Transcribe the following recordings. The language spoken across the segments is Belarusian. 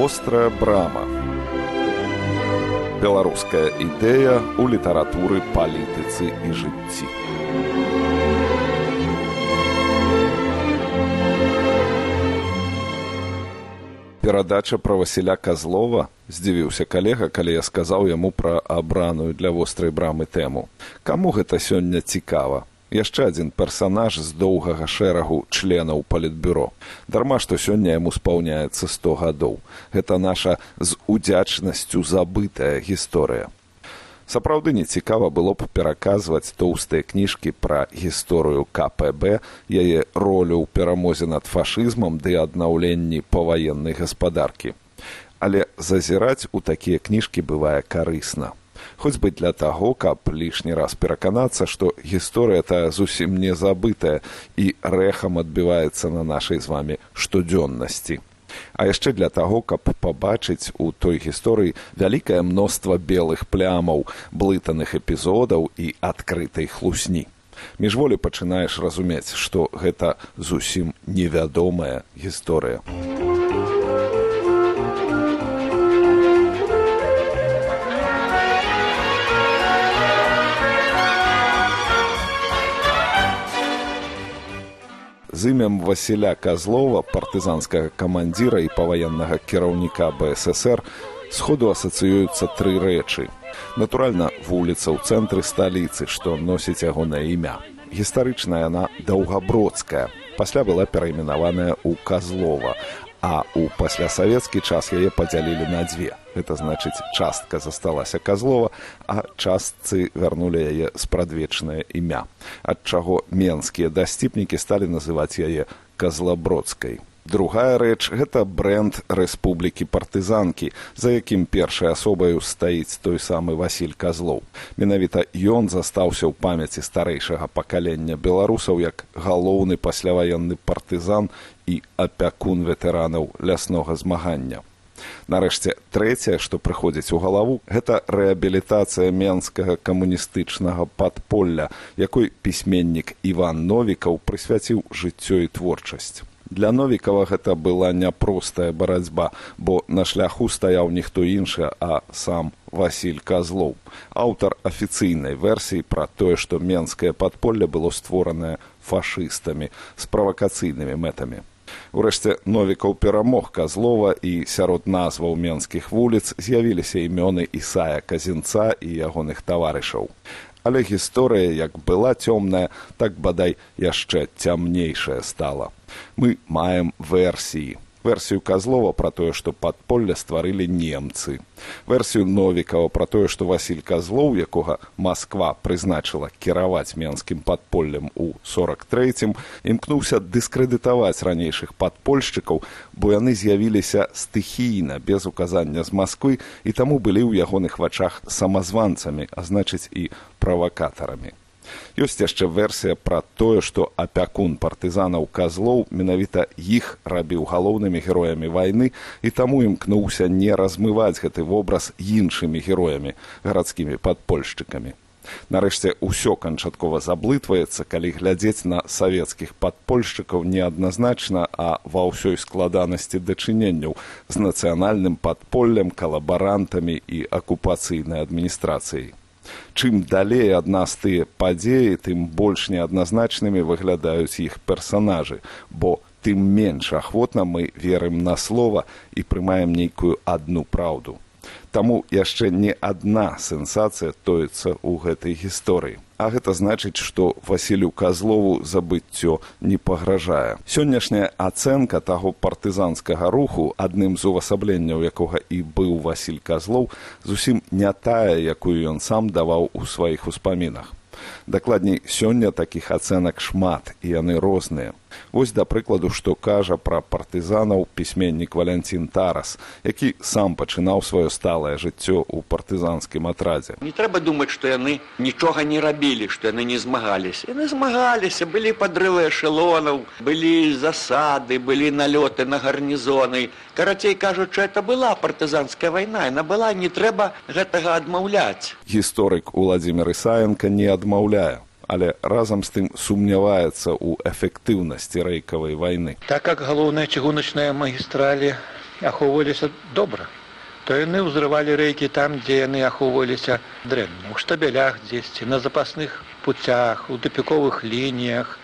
вострая брама. Беларуская ідэя ў літаратуры палітыцы і жыцці. Перадача пра васіля казлова. Здзівіўся калега калі я сказаў яму пра абраную для вострай брамы тэму. Каму гэта сёння цікава яшчэ адзін персанаж з доўгага шэрагу членаў палітбюро. Дарма што сёння яму спаўняецца сто гадоў. Гэта наша з удзячнасцю забытая гісторыя. Сапраўды нецікава было б пераказваць тоўстыя кніжкі пра гісторыю кпб яе ролю ў перамозе над фашызмам ды аднаўленні паваеннай гаспадаркі. Але зазіраць у такія кніжкі бывае карысна хоць бы для таго, каб лішні раз пераканацца, што гісторыя тая зусім не забытая і рэхам адбіваецца на нашай з вамі штодзённасці. А яшчэ для таго, каб пабачыць у той гісторыі вялікае мноства белых плямаў, блытаных эпізодаў і адкрытай хлусні. Міжволі пачынаеш разумець, што гэта зусім невядомая гісторыя. З імем Васіля Казлова, партызанскага камандзіра і паваеннага кіраўніка БССР сходу асацыююцца тры рэчы. Натуральна, вуліца ў цэнтры сталіцы, што носіць ягонае імя. Гістарычная яна даўгабродская. Пасля была перайменаваная ў Казлова, а ў паслясавецкі час яе падзялілі на дзве. Гэта значыць, частка засталася казлова, а частцы вярнулі яе спрадвечнае імя, ад чаго менскія дасціпнікі сталі называць яе казлабродскай. Другая рэч гэта бренд рэспублікі партызанкі, за якім першай асобаю стаіць той самы Васіль Казлоў. Менавіта ён застаўся ў памяці старэйшага пакалення беларусаў як галоўны пасляваенны партызан і апякун ветэранаў ляснога змагання. Нарэшце трэцяе, што прыходзіць у галаву, гэта рэабілітацыя менскага камуністычнага падполля, якой пісьменнік Іван Новікаў прысвяціў жыццё і творчасць. Для новікава гэта была няпростая барацьба, бо на шляху стаяў ніхто іншы, а сам Васіль Казлоў, аўтар афіцыйнай версіі пра тое, што менскае падполле было створанае фашыстамі з правакацыйнымі мэтамі. Урэшце новікаў перамог казлова і сярод назваў менскіх вуліц з'явіліся імёны ісая казінца і ягоных таварышаў. Але гісторыя як была цёмная, так бадай яшчэ цямнейшая стала мы маем версіі версію казлова пра тое што падполля стварылі немцы. Версію новікава пра тое што васіль казлоў якога москва прызначыла кіраваць менскім падполлем у сорок трэцім імкнуўся дыскрэдытаваць ранейшых падпольшчыкаў бо яны з'явіліся стыхійна без указання з москвы і таму былі ў ягоных вачах самазванцамі а значыць і правакатарамі ёсць яшчэ версія пра тое што апякун партызанаў казлоў менавіта іх рабіў галоўнымі героямі вайны і таму імкнуўся не размываць гэты вобраз іншымі героямі гарадскімі падпольшчыкамі. Нарэшце ўсё канчаткова заблытваецца калі глядзець на савецкіх падпольшчыкаў неадназначна а ва ўсёй складанасці дачыненняў з нацыянальным падполлем калабарантамі і акупацыйнай адміністрацыяй чым далей ад нас тыя падзеі тым больш неадназначнымі выглядаюць іх персанажы бо тым менш ахвотна мы верым на слова і прымаем нейкую адну праўду таму яшчэ не адна сенсацыя тоецца ў гэтай гісторыі. А гэта значыць што васілю казлову забыццё не пагражае. Сённяшняя ацэнка таго партызанскага руху адным з увасабленняў якога і быў васіль казлоў зусім не тая якую ён сам даваў у сваіх успамінах. Дакладней сёння такіх ацэнак шмат і яны розныя Вось да прыкладу, што кажа пра партызанаў пісьменнік Валянцін Тарас, які сам пачынаў сваё сталае жыццё ў партызанскім атрадзе. Не трэба думаць, што яны нічога не рабілі, што яны не змагаліся. Яны змагаліся, былі падрывы эшелонаў, былі засады, былі налёты на гарнізоны. Карацей кажучы, это была партызанская вайна, яна была, не трэба гэтага адмаўляць. Гісторык Уладзімир Ісаенко не адмаўляе але разам з тым сумняваецца ў эфектыўнасці рэйкавай вайны. Так как галоўная чыгуначная магістралі ахоўваліся добра то яны ўзрывалі рэйкі там дзе яны ахоўваліся дрэнна. У штабелях дзесьці на запасных путях у тупіковых лініях.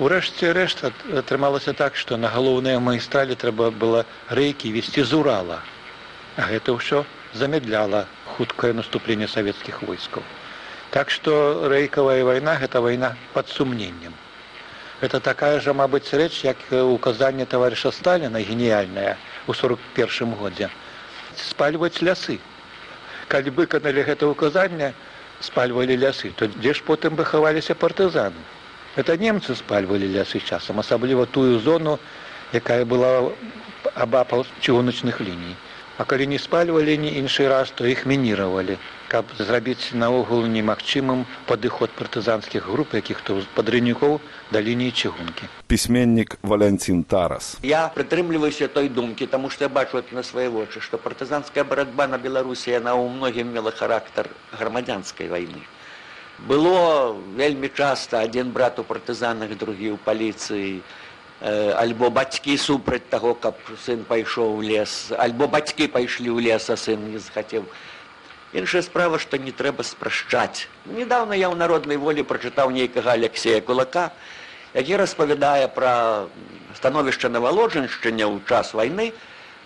Урэшце рэшт атрымалася так што на галоўныя майстралі трэба было рэйкі весці з урала. А гэта ўсё замедляла хуткае наступленне савецкіх войскаў так што рэйкавая вайна гэта вайна пад сумненнем Это такая же, мабыць, рэч, як указанне таварыша Сталіна геніяльная у 41 годзе спальваць лясы. Калі выканалі гэта ўказанне, спальвалі лясы, то дзе ж потым выхаваліся партызаны. Это немцы спальвалі лясы часам, асабліва тую зону, якая была абапал чыгуначных ліній. А калі не спальвалі ні іншы раз, то іх мініравалі каб зрабіць наогул немагчымым падыход партызанскіх груп якіх то падрыннікоў да лініі чыгункі. Пісьменнік валянцін тарас. Я прытрымліваюся той думкі таму што я бачу это на свае вочы што партызанская барацьба на беларусі яна ў многім мела характар грамадзянскай вайны. Было вельмі часта адзін брат у партызанах другі ў паліцыі альбо бацькі супраць таго каб сын пайшоў у лес. Альбо бацькі пайшлі ў лес а сын не захацеў іншая справа што не трэба спрашчаць. Недавно я ў народнай волі прачытаў нейкага алексея кулака які распавядае пра становішча наваложаншчыня ў час вайны.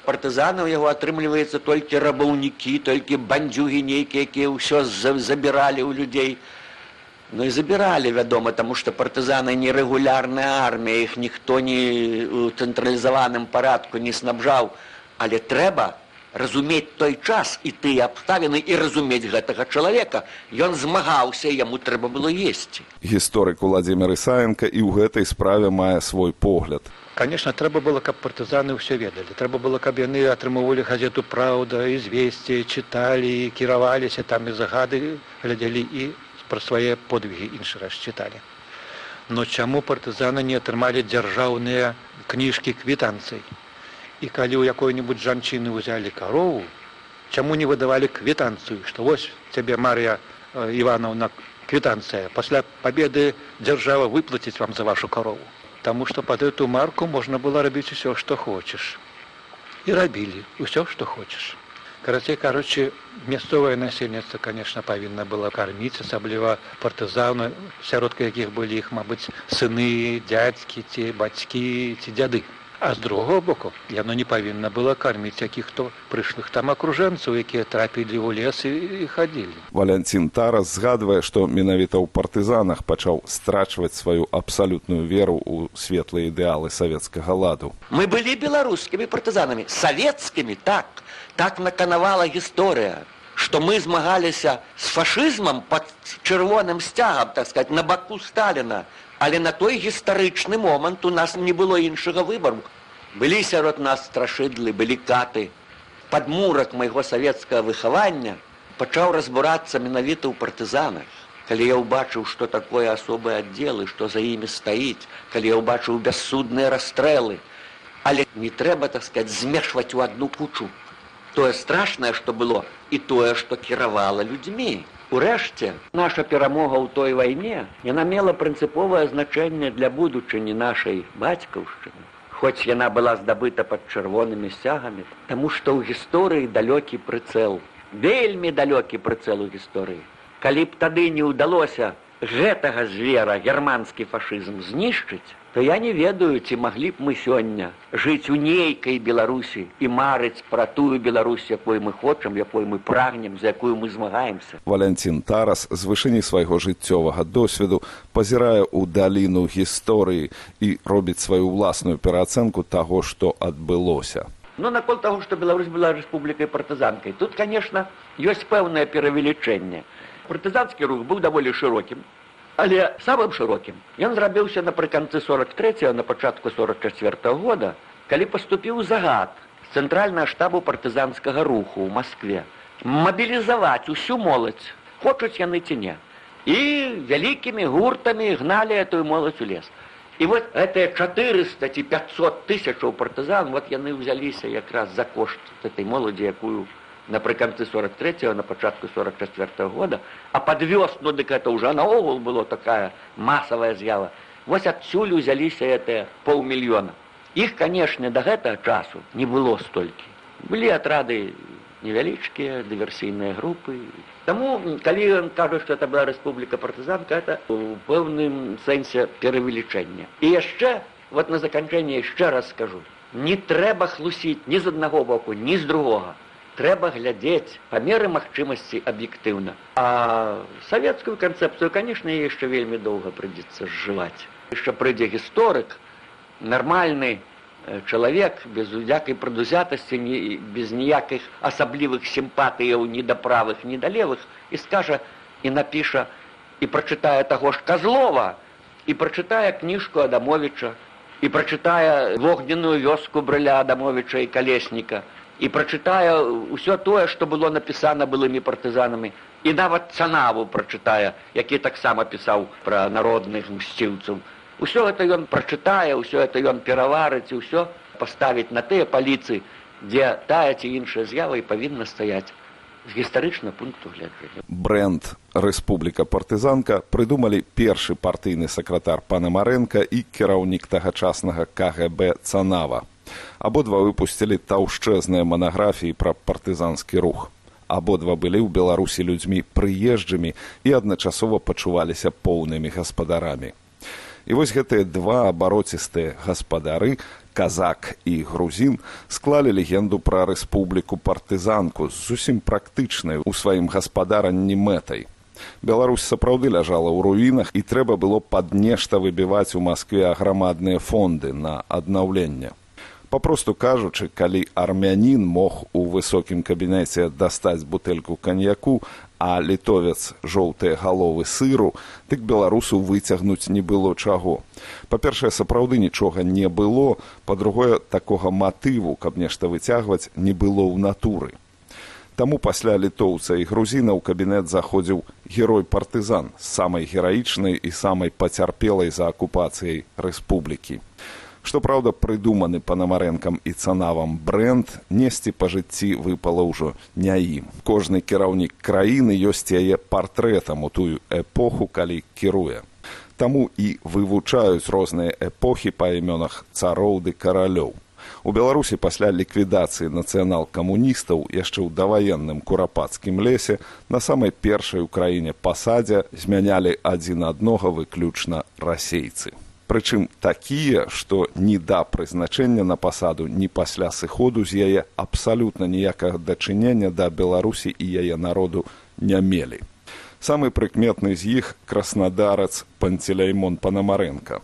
Партызанаў яго атрымліваецца толькі рабаўнікі толькі бандзюгі нейкія якія ўсё забіралі ў людзей ну і забіралі вядома таму што партызаны нерэгулярная армія іх ніхто не у цэнтралізаваным парадку не снабжаў. Але трэба разумець той час і тыя абставіны і разумець гэтага чалавека. Ён змагаўся яму трэба было есці. Гісторык владимир ісаенко і ў гэтай справе мае свой погляд. Конечно трэба было каб партызаны ўсё ведалі. Трэба было каб яны атрымоўвалі газету праўда ізвесці чыталі кіраваліся там і загады глядзелі і пра свае подвігі іншы раз чыталі но чаму партызаны не атрымалі дзяржаўныя кніжкі квітанцый і калі ў якой-нибудь жанчыны ўзялі карову чаму не выдавалі квітанцыю што вось цябе марыя ивановна квітанцыя пасля победы дзяржава выплаціць вам за вашу карову Таму што под эту марку можна было рабіць усё што хочаш і рабілі ўсё што хочаш карацей кароче мясцовае насельніцтва конечно павінна было карміць асабліва партызаны сяродка якіх былі іх мабыць сыны дядзькі ці бацькі ці дзяды А з другого боку яно не павінна было карміць якіх-то прышлых там акружэнцаў, якія трапілі ў лес і хадзілі. Валянцін Тарас згадвае, што менавіта ў партызанах пачаў страчваць сваю абсалютную веру ў светлыя ідэалы савецкага ладу. Мы былі беларускімі партызанамі, савецкімі так, так наканавала гісторыя што мы змагаліся з фашызмам пад чырвоным сцягам так сказать на баку сталіна. Але на той гістарычны момант у нас не было іншага выбару. Былі сярод нас страшыдлы былі каты. Падмурак майго савецкага выхавання пачаў разбурацца менавіта ў партызанах. Калі я ўбачыў што такое асобыя аддзелы што за імі стаіць калі я ўбачыў бяссудныя расстрэлы. Але не трэба так сказать змешваць у адну кучу тое страшнае што было і тое што кіравала людзьмі Урэшце, наша перамога ў той вайне яна мела прынцыповае значэнне для будучыні нашай бацькаўшчыны. Хоць яна была здабыта пад чырвонымі сцягамі, таму што ў гісторыі далёкі прыцэл, вельмі далёкі прыцэл у гісторыі. Калі б тады не ўдалося гэтага звера германскі фашызм знішчыць, то я не ведаю, ці маглі б мы сёння жыць у нейкай беларусі і марыць пра тую Беларусь, якой мы хочам, якой мы прагнем, за якую мы змагаемся. Валянцін Тарас з вышыні свайго жыццёвага досведу пазірае ў даліну гісторыі і робіць сваю ўласную пераацэнку таго, што адбылося. Ну накол таго, што Беларусь была рэспублікай партызанкай. Тут, конечно, ёсць пэўнае перавелічэнне. Партызанскі рух быў даволі шырокім, але самым шырокім. Ён зрабіўся напрыканцы 43 на пачатку 44 -го года калі паступіў загад цэнтральнага штабу партызанскага руху ў москве мабілізаваць усю моладзь хочуць яны ці не. І вялікімі гуртамі гналі этую моладзь у лес. І вот гэтыя 400 ці 500 тысячаў партызан вот яны ўзяліся якраз за кошт этой моладзі якую напрыканцы 43 на пачатку 44 -го года а под вёсну дык это уже наогул было такая масавая з'ява вось адсюль узяліся это паўмільёна іх канешне до гэтага часу не было столькі Былі атрады невялічкія, дыверсійныя групы. Таму, калі ён кажа, што это была рэспубліка партызанка, это ў пэўным сэнсе перавелічэння. І яшчэ вот на заканчэнне яшчэ раз скажу: не трэба хлусіць ні з аднаго боку, ні з другога. Трэба глядзець па меры магчымасці аб'ектыўна. А савецкую канцэпцыю, канешне, яшчэ вельмі доўга прыйдзецца зжываць. Яшчэ прыйдзе гісторык, нармальны чалавек без удзякай прадузятасці без ніякіх асаблівых сімпатыяў ні да правых ні да левых і скажа і напіша і прачытае таго ж казлова і прачытае кніжку адамовіча і прачытае вогненную вёску брыля адамовіча і калесніка і прачытае ўсё тое што было напісана былымі партызанамі і нават цанаву прачытае які таксама пісаў пра народных мсціўцаў Усё гэта ён прачытае, ўсё это ён пераварыць і ўсё паставіць на тыя паліцы, дзе тая ці іншая з'ява і павінна стаяць з гістарычна пункту гледжання. Бренд Рэспубліка партызанка прыдумалі першы партыйны сакратар пана Марэнка і кіраўнік тагачаснага КГБ Цанава. Абодва выпусцілі таўшчэзныя манаграфіі пра партызанскі рух. Абодва былі ў Беларусі людзьмі прыезджымі і адначасова пачуваліся поўнымі гаспадарамі. І вось гэтыя два абароцістыя гаспадары казак і грузін склалі легенду пра рэспубліку партызанку з зусім практычнай у сваім гаспадаранні мэтай. Беларусь сапраўды ляжала ў руінах і трэба было пад нешта выбіваць у Маскве аграмадныя фонды на аднаўленне. Папросту кажучы, калі армянін мог у высокім кабінеце дастаць бутэльку каньяку, а літовец жоўтыя галовы сыру, дык беларусу выцягнуць не было чаго. Па-першае, сапраўды нічога не было, па-другое, такога матыву, каб нешта выцягваць не было ў натуры. Таму пасля літоўца і грузіна ў кабінет заходзіў герой партызан з самай гераічнай і самай пацярпелай за акупацыяй рэспублікі што праўда прыдуманы панамарэнкам і цанавам бренд несці па жыцці выпала ўжо не ім кожны кіраўнік краіны ёсць яе партрэтам у тую эпоху калі кіруе таму і вывучаюць розныя эпохі па імёнах цароў ды каралёў. У беларусі пасля ліквідацыі нацыянал-камуністаў яшчэ ў даваенным курапацкім лесе на самай першай у краіне пасадзе змянялі адзін аднога выключна расейцы прычым такія што ні да прызначэння на пасаду ні пасля сыходу з яе абсалютна ніякага дачынення да беларусі і яе народу не мелі. Самы прыкметны з іх краснадарац панцеляймон панамарэнка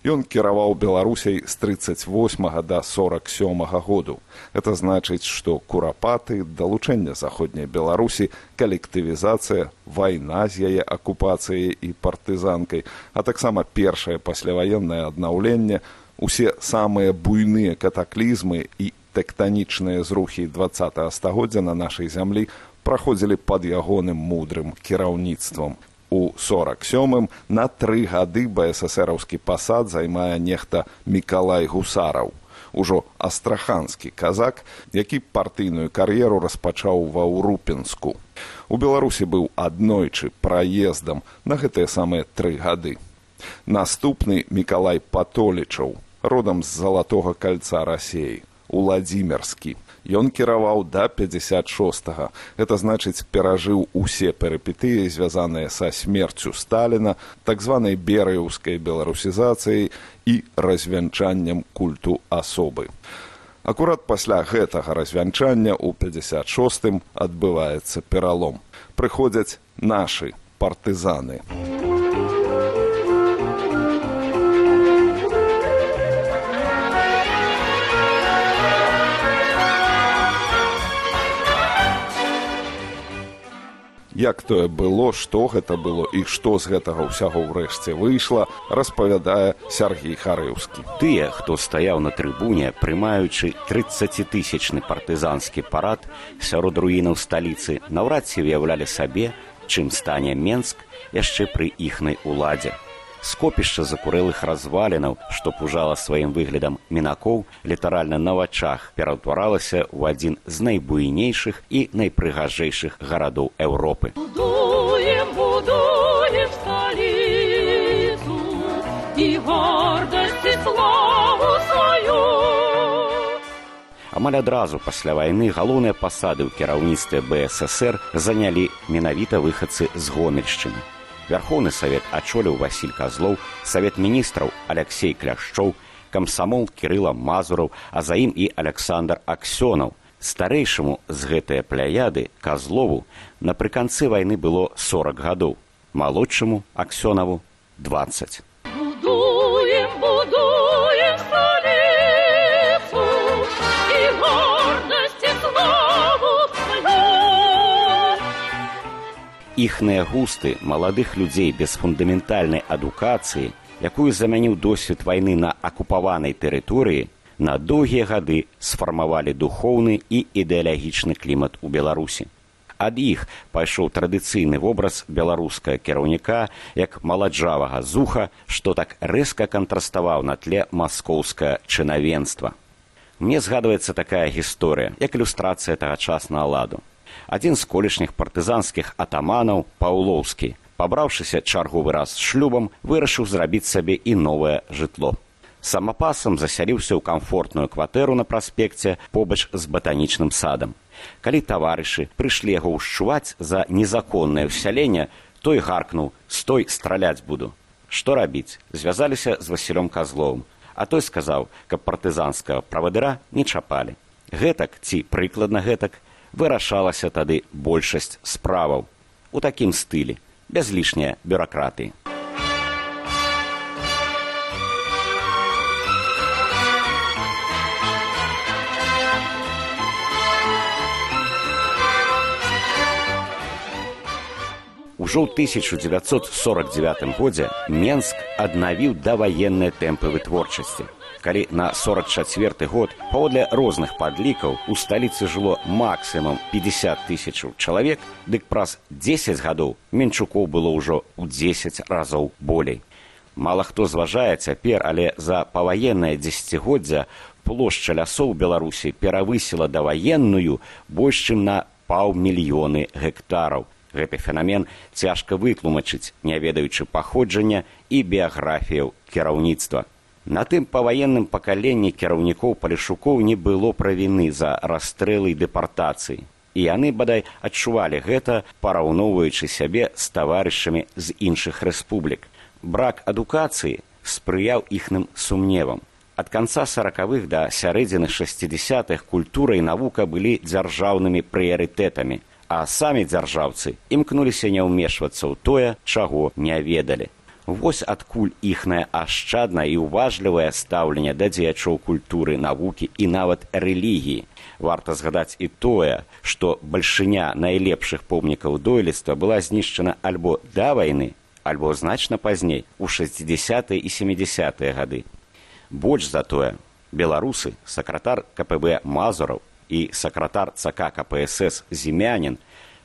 Ён кіраваў беларусяй з 38 да 47 году. Это значыць, што курапаты, далучэнне заходняй беларусі, калектывізацыя, вайна з яе акупацыяй і партызанкай, а таксама першае пасляваеннае аднаўленне, усе самыя буйныя катаклізмы і тэктанічныя зрухі два стагоддзя на нашай зямлі праходзілі пад ягоным мудрым кіраўніцтвам у 47 на тры гады бСсраўскі пасад займае нехта мікалай гусараў. Ужо астраханскі казак які партыйную кар'еру распачаў ва ўрупенску у беларусі быў аднойчы праездам на гэтыя самыя тры гады. Наступны мікалай патолічаў родам з залатога кальца рассеі уладзімерскі Ён кіраваў да 56. -го. Гэта значыць, перажыў усе перыпетыі, звязаныя са смерцю Сталіна, так званай берыўскай беларусізацыяй і развянчаннем культу асобы. Акурат пасля гэтага развянчання ў 56 адбываецца пералом. Прыходзяць нашы партызаны. Як тое было што гэта было і што з гэтага ўсяго ўрэшце выйшла распавядае сергей харыўскі тыя хто стаяў на трыбуне прымаючы тридцатитысячны партызанскі парад сярод руінаў сталіцы наўрад ці выяўлялі сабе чым стане менск яшчэ пры іхнай уладзе скопішча закурэлых развалінаў, што пужала сваім выглядам мінакоў, літаральна на вачах пераўтваралася ў адзін з найбуйнейшых і найпрыгажэйшых гарадоў Еўропы. Амаль адразу пасля вайны галоўныя пасады ў кіраўніцтве БССР занялі менавіта выхадцы з гомельшчыны. Вярхоўны савет ачоліў Васіль Казлоў, савет міністраў Алексей Кляшчоў, камсамол Кірыла Мазураў, а за ім і Александр Аксёнаў. Старэйшаму з гэтыя пляяды Казлову напрыканцы вайны было 40 гадоў, малодшаму Аксёнаву 20. Будуем, Іхныя густы маладых людзей без фундаментальнай адукацыі, якую замяніў досвед вайны на акупаванай тэрыторыі, на доўгія гады сфармавалі духоўны і ідэалагічны клімат у Беларусі. Ад іх пайшоў традыцыйны вобраз беларускага кіраўніка як маладжавага зуха што так рэзка кантраставаў на тле маскоўскае чынавенства. Мне згадваецца такая гісторыя як ілюстрацыя тагачаснага ладу адзін з колішніх партызанскіх атаманаў паўлоўскі пабраўшыся чарговы раз шлюбам вырашыў зрабіць сабе і новае жытло. Самапасам засяліўся ў камфортную кватэру на праспекце побач з батанічным садам. Калі таварышы прыйшлі яго ўшчуваць за незаконнае ўсяленне той гаркнуў стой страляць буду што рабіць? Звязаліся з васілём казловым. А той сказаў каб партызанскага правадыра не чапалі гэтак ці прыкладна гэтак вырашалася тады большасць справаў у такім стылі без лішняй бюракратыі Ужо ў 1949 годзе Менск аднавіў даваенныя тэмпы вытворчасці. Калі на 44 год паводле розных падлікаў у сталіцы жыло максімум 50 тысячаў чалавек, дык праз 10 гадоў менчукоў было ўжо ў 10 разоў болей. Мала хто зважае цяпер, але за паваеннае дзесяцігоддзя плошча лясоў Беларусі перавысіла даваенную больш чым на паўмільёны гектараў гэты фенамен цяжка вытлумачыць не ведаючы паходжання і біяграфіяў кіраўніцтва на тым паваенным пакаленні кіраўнікоў палішукоў не было правіны за расстрэлы дэпартацыі. І яны бадай адчувалі гэта параўноўваючы сябе з таварышамі з іншых рэспублік. Брак адукацыі спрыяў іхным сумневам. Ад канца сорокавых да сярэдзіны шестидесятых культура і навука былі дзяржаўнымі прыярытэтамі а самі дзяржаўцы імкнуліся не ўмешвацца ў тое, чаго не ведалі. Вось адкуль іхнае ашчаднае і ўважлівае стаўленне да дзеячоў культуры, навукі і нават рэлігіі. Варта згадаць і тое, што бальшыня найлепшых помнікаў дойлідства была знішчана альбо да вайны, альбо значна пазней у 60 і 70 гады. Больш за тое, беларусы, сакратар КПБ Мазураў і сакратар ЦК КПСС зімянін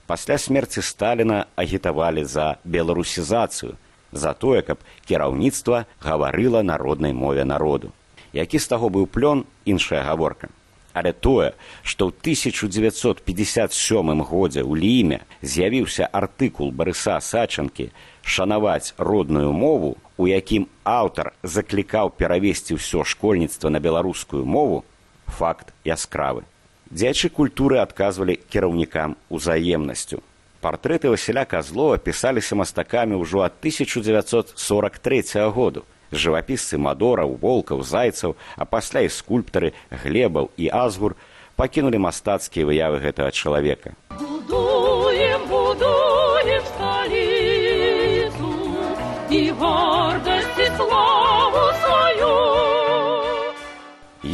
пасля смерці Сталіна агітавалі за беларусізацыю, за тое, каб кіраўніцтва гаварыла народнай мове народу. Які з таго быў плён іншая гаворка. Але тое, што ў 1957 годзе ў ліме з'явіўся артыкул барыса сачанкі шанаваць родную мову, у якім аўтар заклікаў перавесці ўсё школьніцтва на беларускую мову, факт яскравы дзячы культуры адказвалі кіраўнікам узаемнасцю. Партрэты Васіля Казлова пісаліся мастакамі ўжо ад 1943 году. Жывапісцы мадораў, волкаў, зайцаў, а пасля і скульптары глебаў і азгур пакінулі мастацкія выявы гэтага чалавека.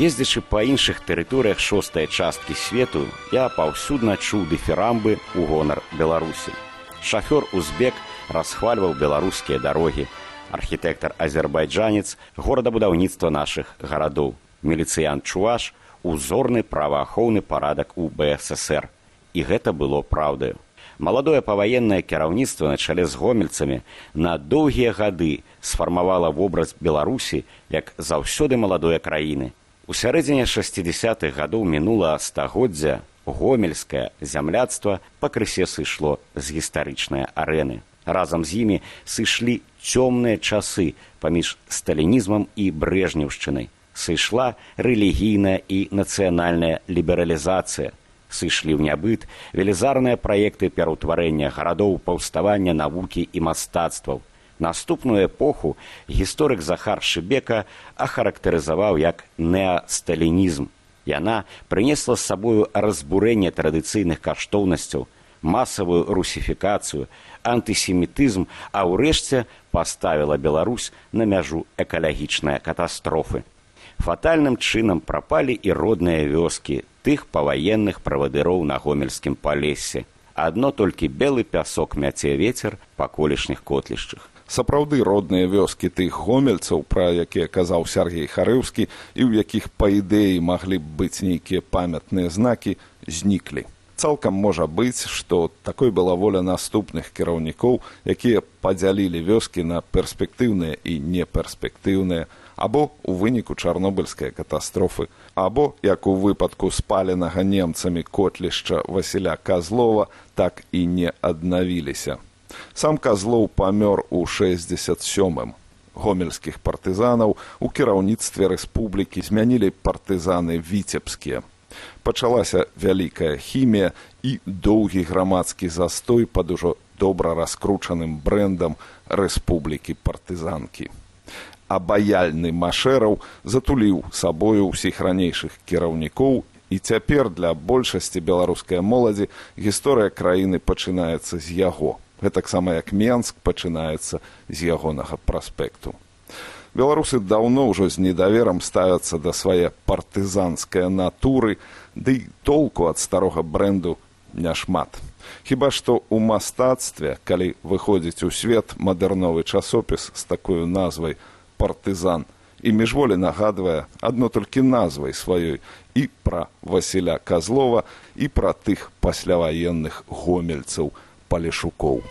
Ездзячы па іншых тэрыторыях шостай часткі свету я паўсюдна чуў дыферамбы ў гонар беларусі. Шафёр узбек расхвальваў беларускія дарогі. Архітэктар азербайджанец горадабудаўніцтва нашых гарадоў. Міліцыян чуваш узорны праваахоўны парадак у бсср і гэта было праўдаю. Маладое паваеннае кіраўніцтва на чале з гомельцамі на доўгія гады сфармавала вобраз беларусі як заўсёды маладое краіны У сярэдзіне 60-х гадоў мінула стагоддзя гомельскае зямляцтва пакрысе сышло з гістарычнай арэны. Разам з імі сышлі цёмныя часы паміж сталінізмам і брэжнеўшчынай. сышла рэлігійная і нацыянальная лібералізацыя сышлі ў нябыт велізарныя праекты пераўтварэння гарадоў паўставання навукі і мастацтваў наступную эпоху гісторык захар шыбека ахарактарызаваў як неасталінізм яна прынесла з сабою разбурэнне традыцыйных каштоўнасцяў масавую русіфікацыю антысемітызм а ўрэшце паставіла беларусь на мяжу экалагічнай катастрофы. Фатальным чынам прапалі і родныя вёскі тых паваенных правадыроў на гомельскім палесе. Адно толькі белы пясок мяце вецер па колішніх котлішчах сапраўды родныя вёскі тых гомельцаў пра якія казаў сергей харыўскі і ў якіх па ідэі маглі б быць нейкія памятныя знакі зніклі цалкам можа быць што такой была воля наступных кіраўнікоў якія падзялілі вёскі на перспектыўныя і неперспектыўныя або у выніку чарнобыльскай катастрофы або як у выпадку спаленага немцамі котлішча васіля казлова так і не аднавіліся сам казлоў памёр у шестьдесят сёмым гомельскіх партызанаў у кіраўніцтве рэспублікі змянілі партызаны віцебскія пачалася вялікая хімія і доўгі грамадскі застой пад ужо добра раскручаным брэндам рэспублікі партызанкі. Абаяльны машэраў затуліў сабою ўсіх ранейшых кіраўнікоў і цяпер для большасці беларускай моладзі гісторыя краіны пачынаецца з яго гэтаксама як менск пачынаецца з ягонага праспекту. Беларусы даўно ўжо з недаверам ставяцца да свае партызанскай натуры ды толку ад старога бренду няшмат. Хіба што ў мастацтве калі выходзіць у свет мадэрновы часопіс з такой назвай партызан і міжволі нагадвае адно толькі назвай сваёй і пра васіля казлова і пра тых пасляваенных гомельцаў палешукоў.